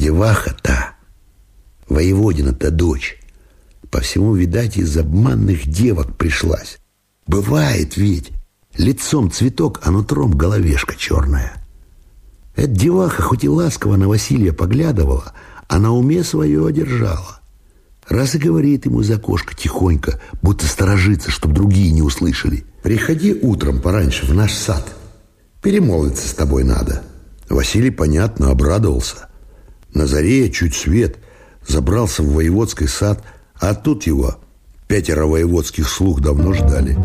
Деваха-то, воеводина-то дочь, по всему, видать, из обманных девок пришлась. Бывает ведь, лицом цветок, а нутром головешка черная. Эта деваха хоть и ласково на Василия поглядывала, а на уме свое одержала. Раз и говорит ему из окошка тихонько, будто сторожится, чтоб другие не услышали. «Приходи утром пораньше в наш сад. Перемолвиться с тобой надо». Василий, понятно, обрадовался. На заре чуть свет забрался в воеводский сад, а тут его пятеро воеводских слуг давно ждали.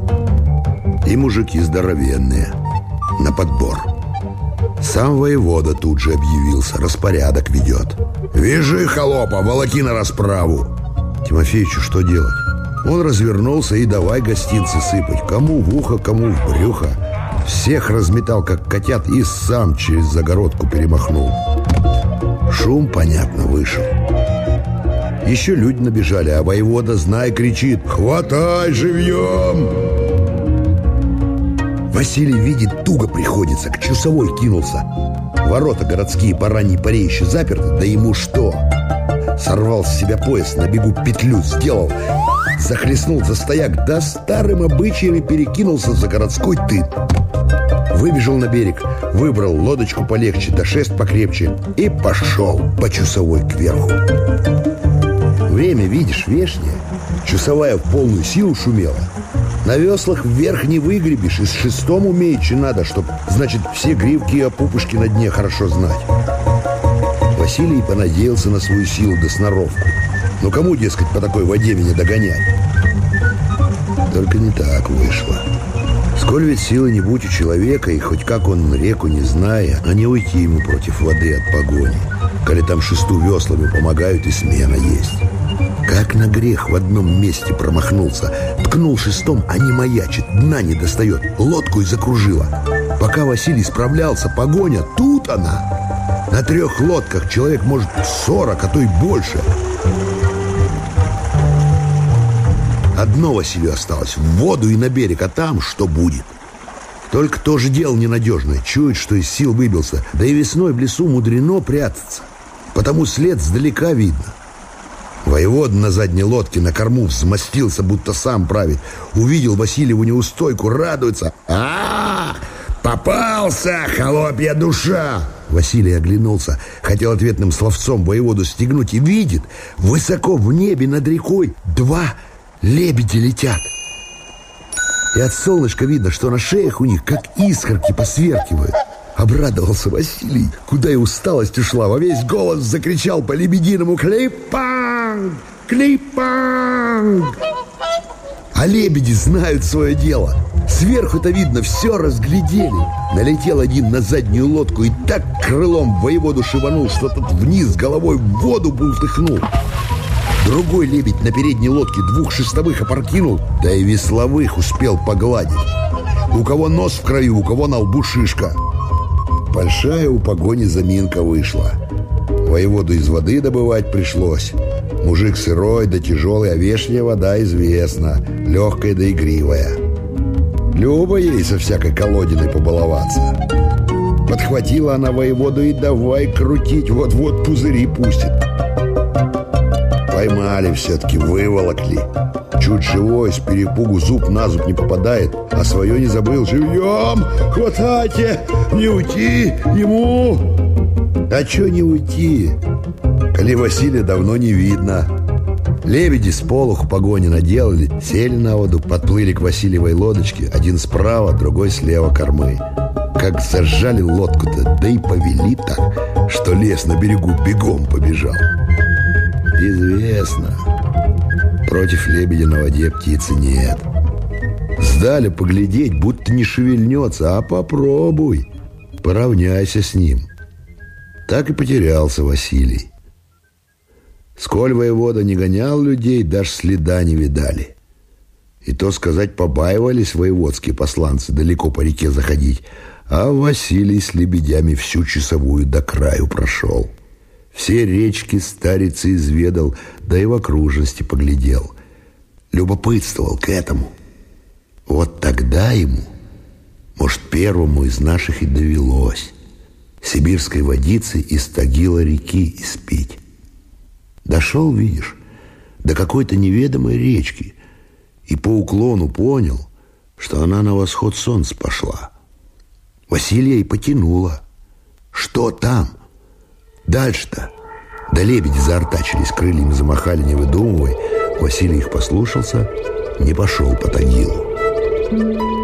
И мужики здоровенные, на подбор. Сам воевода тут же объявился, распорядок ведет. «Вяжи, холопа, волоки на расправу!» Тимофеичу что делать? Он развернулся и давай гостинцы сыпать. Кому в ухо, кому в брюхо. Всех разметал, как котят, и сам через загородку перемахнул. Шум, понятно, вышел. Еще люди набежали, а воевода, зная, кричит «Хватай живьем!» Василий видит, туго приходится, к часовой кинулся. Ворота городские по ранней поре еще заперты, да ему что? Сорвал с себя пояс, на бегу петлю сделал, захлестнул за стояк, да старым обычаем и перекинулся за городской тын. Выбежал на берег, выбрал лодочку полегче, да шест покрепче и пошел по часовой кверху. Время, видишь, вешнее. Часовая в полную силу шумела. На веслах вверх не выгребешь, и с шестом умеючи надо, чтоб, значит, все гривки и опупушки на дне хорошо знать. Василий понадеялся на свою силу да сноровку. Но кому, дескать, по такой воде меня догонять? Только не так вышло. Сколь ведь силы не будь у человека, и хоть как он реку не зная, а не уйти ему против воды от погони, коли там шесту веслами помогают и смена есть. Как на грех в одном месте промахнулся. Ткнул шестом, а не маячит, дна не достает. Лодку и закружила. Пока Василий справлялся, погоня, тут она. На трех лодках человек может сорок, а то и больше. Одно Василию осталось — в воду и на берег, а там что будет? Только тоже дело ненадежное. Чует, что из сил выбился. Да и весной в лесу мудрено прятаться. Потому след сдалека видно. Воевод на задней лодке на корму взмастился, будто сам правит. Увидел Васильеву неустойку, радуется. а, -а, -а Попался, холопья душа! Василий оглянулся, хотел ответным словцом воеводу стегнуть и видит, высоко в небе над рекой два лебеди летят. И от солнышка видно, что на шеях у них как искорки посверкивают. Обрадовался Василий, куда и усталость ушла. Во весь голос закричал по лебединому «Клипанг! Клипанг!» А лебеди знают свое дело. Сверху-то видно, все разглядели. Налетел один на заднюю лодку и так крылом воеводу шибанул, что тот вниз головой в воду бултыхнул. Другой лебедь на передней лодке двух шестовых опрокинул, да и весловых успел погладить. У кого нос в краю, у кого на лбу шишка. Большая у погони заминка вышла. Воеводу из воды добывать пришлось. Мужик сырой да тяжелый, а вешняя вода известна, легкая да игривая. Люба ей со всякой колодиной побаловаться. Подхватила она воеводу и давай крутить, вот-вот пузыри пустит. Поймали все-таки, выволокли. Чуть живой, с перепугу зуб на зуб не попадает, а свое не забыл. Живьем! Хватайте! Не уйти ему! А че не уйти? Коли Василия давно не видно. Лебеди с полуху погони наделали, сели на воду, подплыли к Васильевой лодочке, один справа, другой слева кормы. Как зажали лодку-то, да и повели так, что лес на берегу бегом побежал. Известно, против лебедя на воде птицы нет. Сдали поглядеть, будто не шевельнется, а попробуй, поравняйся с ним. Так и потерялся Василий. Сколь воевода не гонял людей, даже следа не видали. И то сказать, побаивались воеводские посланцы далеко по реке заходить, а Василий с лебедями всю часовую до краю прошел. Все речки старицы изведал, да и в окружности поглядел. Любопытствовал к этому. Вот тогда ему, может, первому из наших и довелось. сибирской водицы из Тагила реки испить. Дошел, видишь, до какой-то неведомой речки и по уклону понял, что она на восход солнца пошла. Василия и потянула. Что там? Дальше-то? Да лебеди заортачились, крыльями замахали, не выдумывая. Василий их послушался, не пошел по Тагилу.